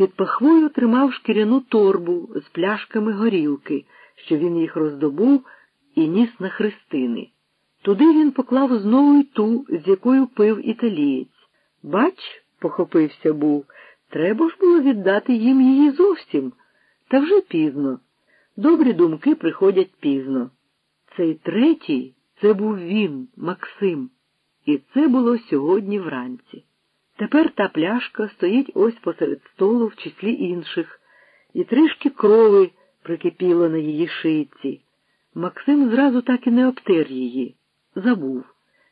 Під пахвою тримав шкіряну торбу з пляшками горілки, що він їх роздобув і ніс на хрестини. Туди він поклав знову й ту, з якою пив італієць. Бач, похопився був, треба ж було віддати їм її зовсім. Та вже пізно. Добрі думки приходять пізно. Цей третій це був він, Максим, і це було сьогодні вранці. Тепер та пляшка стоїть ось посеред столу в числі інших, і трішки крови прикипіло на її шийці. Максим зразу так і не обтер її, забув.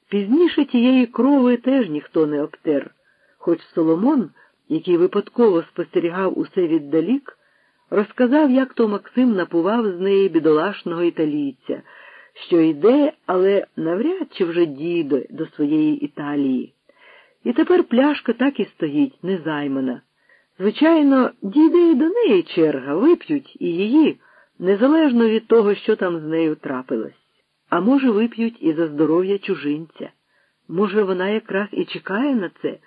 Пізніше тієї крови теж ніхто не обтер, хоч Соломон, який випадково спостерігав усе віддалік, розказав, як то Максим напував з неї бідолашного італійця, що йде, але навряд чи вже дійде до своєї Італії. І тепер пляшка так і стоїть, незаймана. Звичайно, дійде і до неї черга, вип'ють і її, незалежно від того, що там з нею трапилось. А може, вип'ють і за здоров'я чужинця. Може, вона якраз і чекає на це,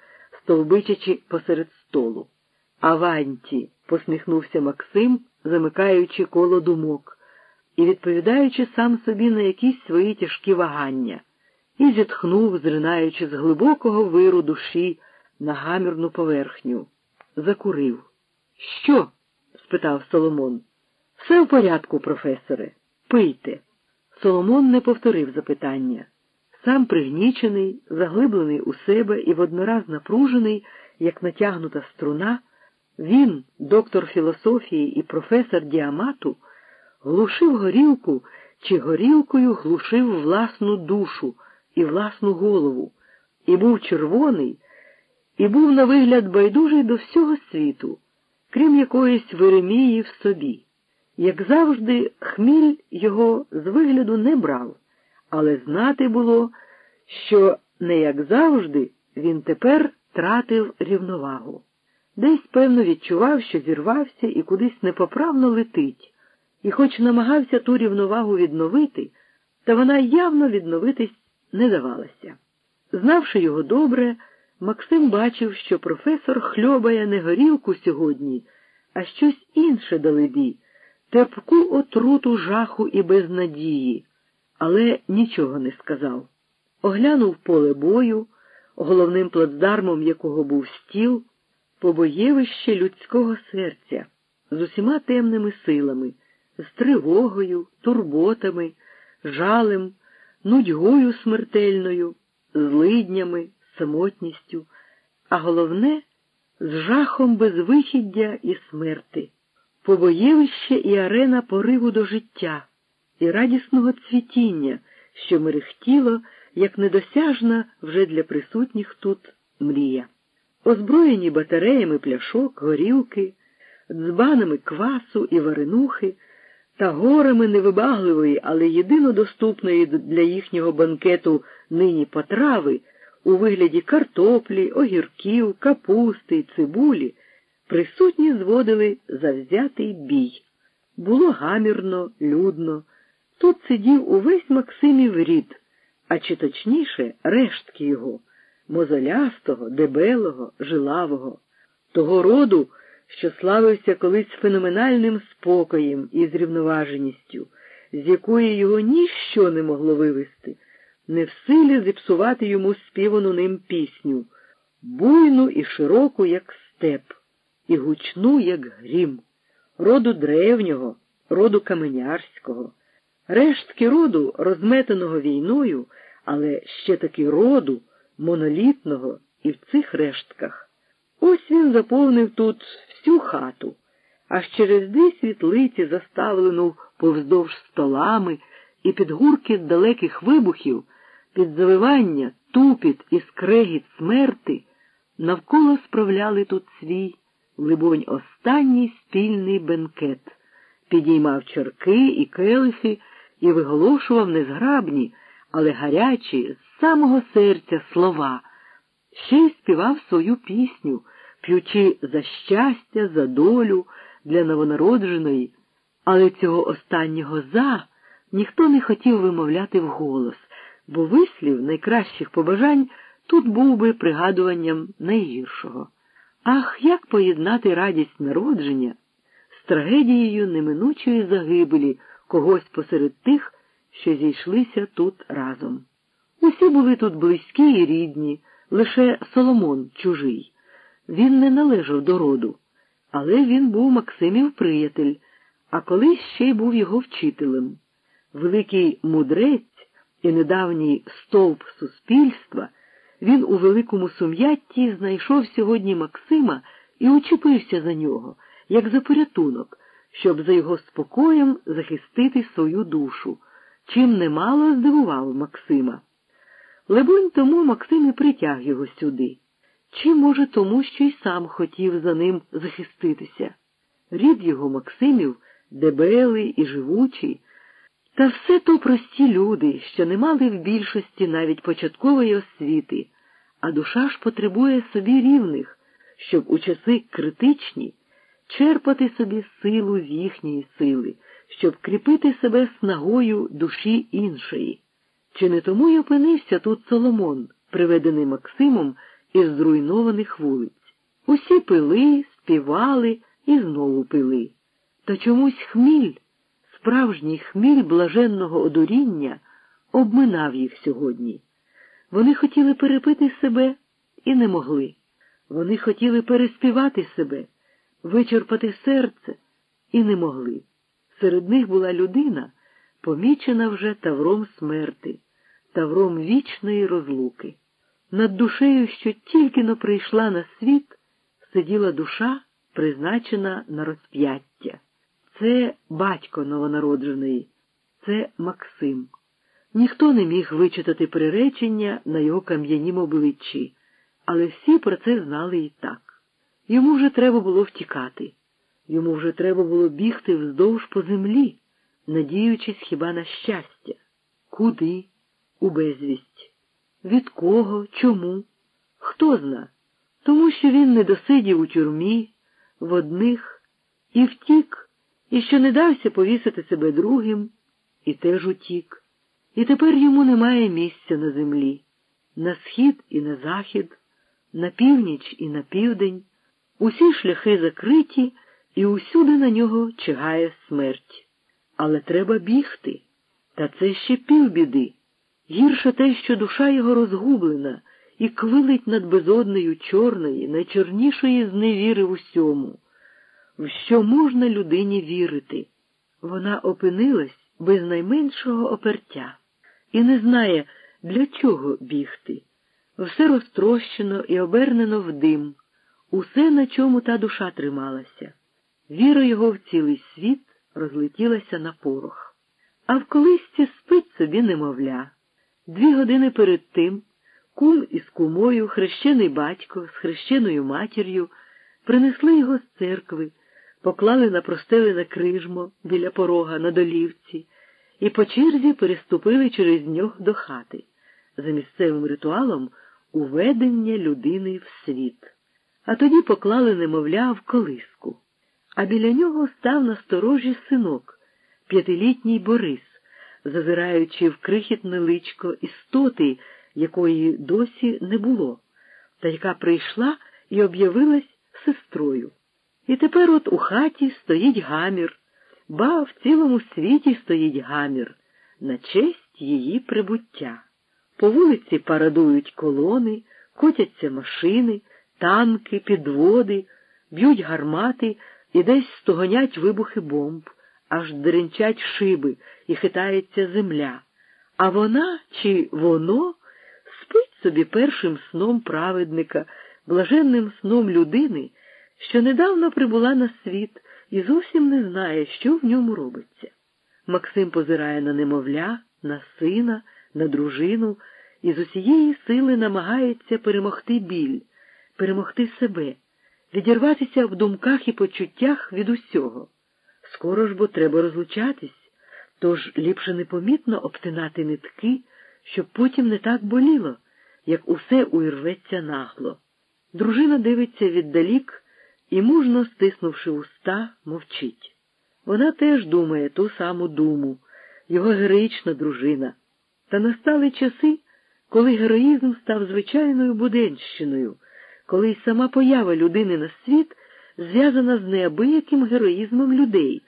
стовбичачи посеред столу. Аванті, посміхнувся Максим, замикаючи коло думок і відповідаючи сам собі на якісь свої тяжкі вагання, і зітхнув, зринаючи з глибокого виру душі на гамірну поверхню. Закурив. Що? спитав Соломон. Все в порядку, професоре. Пийте. Соломон не повторив запитання. Сам пригнічений, заглиблений у себе і воднораз напружений, як натягнута струна, він, доктор філософії і професор діамату, глушив горілку чи горілкою глушив власну душу і власну голову, і був червоний, і був на вигляд байдужий до всього світу, крім якоїсь Веремії в собі. Як завжди, хміль його з вигляду не брав, але знати було, що не як завжди він тепер тратив рівновагу. Десь, певно, відчував, що зірвався і кудись непоправно летить, і хоч намагався ту рівновагу відновити, та вона явно відновитись не давалася. Знавши його добре, Максим бачив, що професор хльобає не горілку сьогодні, а щось інше далебі, терпку отруту жаху і безнадії, але нічого не сказав. Оглянув поле бою, головним плацдармом якого був стіл, побоєвище людського серця з усіма темними силами, з тривогою, турботами, жалем, нудьгою смертельною, злиднями, самотністю, а головне з жахом безвихіддя і смерти, побоєвище і арена пориву до життя, і радісного цвітіння, що мерехтіло, як недосяжна вже для присутніх тут мрія. Озброєні батареями пляшок, горілки, дзбанами квасу і варенухи та горами невибагливої, але єдино доступної для їхнього банкету нині потрави у вигляді картоплі, огірків, капусти цибулі, присутні зводили завзятий бій. Було гамірно, людно. Тут сидів увесь Максимів рід, а чи точніше рештки його мозолястого, дебелого, жилавого, того роду, що славився колись феноменальним спокоєм і зрівноваженістю, з якої його ніщо не могло вивести, не в силі зіпсувати йому співану ним пісню, буйну і широку, як степ, і гучну, як грім, роду древнього, роду каменярського, рештки роду, розметеного війною, але ще таки роду монолітного і в цих рештках. Ось він заповнив тут всю хату, аж через дві світлиці, заставлену повздовж столами, і під гуркіт далеких вибухів, під завивання, тупіт і скрегіт смерти, навколо справляли тут свій, либонь, останній спільний бенкет, підіймав чарки і келихи і виголошував незграбні, але гарячі з самого серця слова, ще й співав свою пісню, п'ючи за щастя, за долю для новонародженої, але цього останнього за ніхто не хотів вимовляти вголос, бо вислів найкращих побажань тут був би пригадуванням найгіршого. Ах, як поєднати радість народження з трагедією неминучої загибелі когось посеред тих, що зійшлися тут разом. Усі були тут близькі і рідні, лише Соломон чужий. Він не належав до роду, але він був Максимів приятель, а колись ще й був його вчителем. Великий мудрець і недавній стовп суспільства, він у великому сум'ятті знайшов сьогодні Максима і учепився за нього, як за порятунок, щоб за його спокоєм захистити свою душу, чим немало здивував Максима. Лебонь, тому Максим і притяг його сюди. Чи, може, тому, що й сам хотів за ним захиститися. Рід його Максимів дебелий і живучий, та все то прості люди, що не мали в більшості навіть початкової освіти, а душа ж потребує собі рівних, щоб у часи критичні черпати собі силу з їхньої сили, щоб кріпити себе снагою душі іншої. Чи не тому й опинився тут Соломон, приведений Максимом із зруйнованих вулиць? Усі пили, співали і знову пили. Та чомусь хміль, справжній хміль блаженного одуріння, обминав їх сьогодні. Вони хотіли перепити себе і не могли. Вони хотіли переспівати себе, вичерпати серце і не могли. Серед них була людина, помічена вже тавром смерти, тавром вічної розлуки. Над душею, що тільки но прийшла на світ, сиділа душа, призначена на розп'яття. Це батько новонароджений, це Максим. Ніхто не міг вичитати приречення на його кам'янім обличчі, але всі про це знали і так. Йому вже треба було втікати, йому вже треба було бігти вздовж по землі, надіючись хіба на щастя. Куди? У безвість. Від кого? Чому? Хто зна? Тому що він не досидів у тюрмі, в одних, і втік, і що не дався повісити себе другим, і теж утік. І тепер йому немає місця на землі, на схід і на захід, на північ і на південь. Усі шляхи закриті, і усюди на нього чигає смерть. Але треба бігти. Та це ще півбіди. Гірше те, що душа його розгублена і квилить над безоднею чорної, найчорнішої зневіри в усьому. В що можна людині вірити? Вона опинилась без найменшого опертя і не знає, для чого бігти. Все розтрощено і обернено в дим, усе, на чому та душа трималася. Віра його в цілий світ розлетілася на порох. А в колисці спить собі немовля. Дві години перед тим кум із кумою, хрещений батько з хрещеною матір'ю принесли його з церкви, поклали на простелене крижмо біля порога на долівці і по черзі переступили через нього до хати за місцевим ритуалом уведення людини в світ. А тоді поклали немовля в колиску. А біля нього став на сторожі синок, п'ятилітній Борис, зазираючи в крихітне личко істоти, якої досі не було, та яка прийшла і об'явилась сестрою. І тепер от у хаті стоїть гамір, ба в цілому світі стоїть гамір на честь її прибуття. По вулиці парадують колони, котяться машини, танки, підводи, б'ють гармати і десь стогонять вибухи бомб, аж деренчать шиби і хитається земля. А вона чи воно спить собі першим сном праведника, блаженним сном людини, що недавно прибула на світ і зовсім не знає, що в ньому робиться. Максим позирає на немовля, на сина, на дружину і з усієї сили намагається перемогти біль, перемогти себе, відірватися в думках і почуттях від усього. Скоро ж бо треба розлучатись, тож ліпше непомітно обтинати нитки, щоб потім не так боліло, як усе уірветься нагло. Дружина дивиться віддалік і, мужно стиснувши уста, мовчить. Вона теж думає ту саму думу, його героїчна дружина. Та настали часи, коли героїзм став звичайною буденщиною коли й сама поява людини на світ зв'язана з неабияким героїзмом людей.